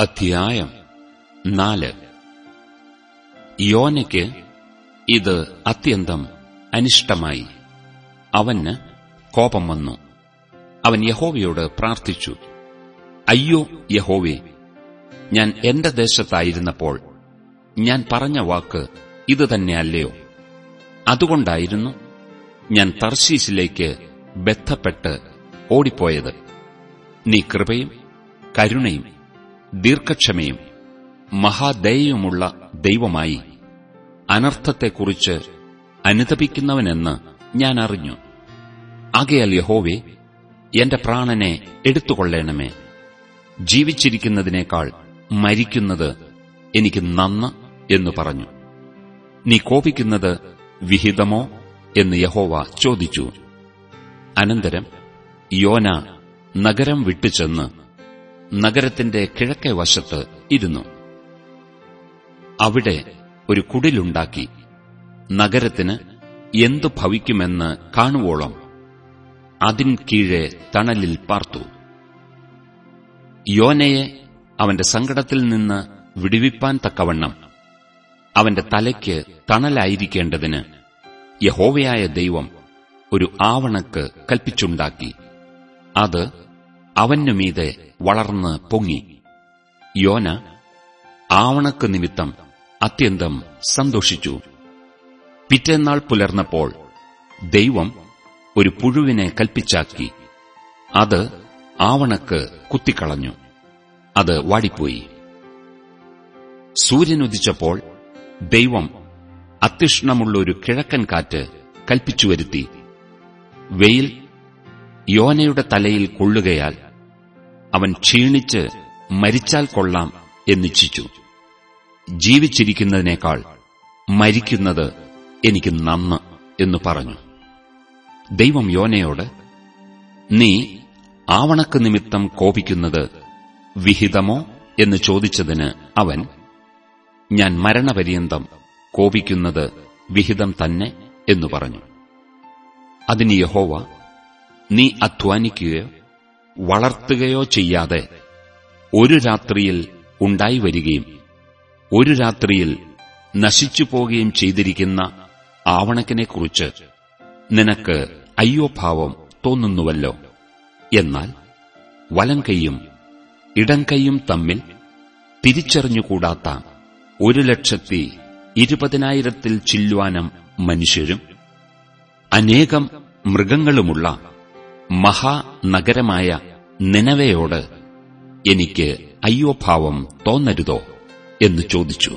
അധ്യായം നാല്. യോനയ്ക്ക് ഇത് അത്യന്തം അനിഷ്ടമായി. അവന് കോപം വന്നു. അവൻ യഹോവയോട് പ്രാർത്ഥിച്ചു. അയ്യോ യഹോവേ ഞാൻ എന്റെ ദേശത്തായിരുന്നപ്പോൾ ഞാൻ പറഞ്ഞ വാക്ക് ഇത് തന്നെയല്ലയോ? അതുകൊണ്ടായിരുന്നു ഞാൻ തർശീസിലേക്ക് ബന്ധപ്പെട്ട് ഓടിപ്പോയത്. നീ കൃപയും കരുണയും ദീർഘക്ഷമയും മഹാദയയുമുള്ള ദൈവമായി അനർത്ഥത്തെക്കുറിച്ച് അനുതപിക്കുന്നവനെന്ന് ഞാൻ അറിഞ്ഞു. ആകയാൽ യഹോവെ എന്റെ പ്രാണനെ എടുത്തുകൊള്ളേണമേ. ജീവിച്ചിരിക്കുന്നതിനേക്കാൾ മരിക്കുന്നത് എനിക്ക് നന്ന് എന്നു പറഞ്ഞു. നീ കോപിക്കുന്നത് വിഹിതമോ എന്ന് യഹോവ ചോദിച്ചു. അനന്തരം യോന നഗരം വിട്ടുചെന്ന് നഗരത്തിന്റെ കിഴക്കേ വശത്ത് ഇരുന്നു. അവിടെ ഒരു കുടിലുണ്ടാക്കി. നഗരത്തിന് എന്തു ഭവിക്കുമെന്ന് കാണുവോളം അതിൻ കീഴെ തണലിൽ പാർത്തു. യോനയെ അവന്റെ സങ്കടത്തിൽ നിന്ന് വിടുവിപ്പാൻ തക്കവണ്ണം അവന്റെ തലയ്ക്ക് തണലായിരിക്കേണ്ടതിന് യഹോവയായ ദൈവം ഒരു ആവണക്ക് കൽപ്പിച്ചുണ്ടാക്കി. അത് അവനുമീതെ വളർന്ന് പൊങ്ങി. യോന ആവണക്ക് നിമിത്തം അത്യന്തം സന്തോഷിച്ചു. പിറ്റേന്നാൾ പുലർന്നപ്പോൾ ദൈവം ഒരു പുഴുവിനെ കൽപ്പിച്ചാക്കി. അത് ആവണക്ക് കുത്തിക്കളഞ്ഞു. അത് വാടിപ്പോയി. സൂര്യനുദിച്ചപ്പോൾ ദൈവം അത്യഷ്ണമുള്ളൊരു കിഴക്കൻ കാറ്റ് കൽപ്പിച്ചു വരുത്തി. വെയിൽ യോനയുടെ തലയിൽ കൊള്ളുകയാൽ അവൻ ക്ഷീണിച്ച് മരിച്ചാൽ കൊള്ളാം എന്നിച്ഛിച്ചു ജീവിച്ചിരിക്കുന്നതിനേക്കാൾ മരിക്കുന്നത് എനിക്ക് നന്ന് എന്നു പറഞ്ഞു. ദൈവം യോനയോട് നീ ആവണക്ക് നിമിത്തം കോപിക്കുന്നത് വിഹിതമോ? എന്ന് ചോദിച്ചതിന് അവൻ ഞാൻ മരണപര്യന്തം കോപിക്കുന്നത് വിഹിതം തന്നെ എന്നു പറഞ്ഞു. അതിന് യഹോവ നീ അധ്വാനിക്കുകയോ വളർത്തുകയോ ചെയ്യാതെ ഒരു രാത്രിയിൽ ഉണ്ടായി വരികയും ഒരു രാത്രിയിൽ നശിച്ചു പോകുകയും ചെയ്തിരിക്കുന്ന ആവണക്കിനെക്കുറിച്ച് നിനക്ക് അയ്യോഭാവം തോന്നുന്നുവല്ലോ. എന്നാൽ വലം കൈയും ഇടം കൈയും തമ്മിൽ തിരിച്ചറിഞ്ഞുകൂടാത്ത ഒരു ലക്ഷത്തി ഇരുപതിനായിരത്തിൽ ചില്ലുവാനം മനുഷ്യരും അനേകം മൃഗങ്ങളുമുള്ള മഹാനഗരമായ നിനവയോട് എനിക്ക് അയ്യോഭാവം തോന്നരുതോ എന്ന് ചോദിച്ചു.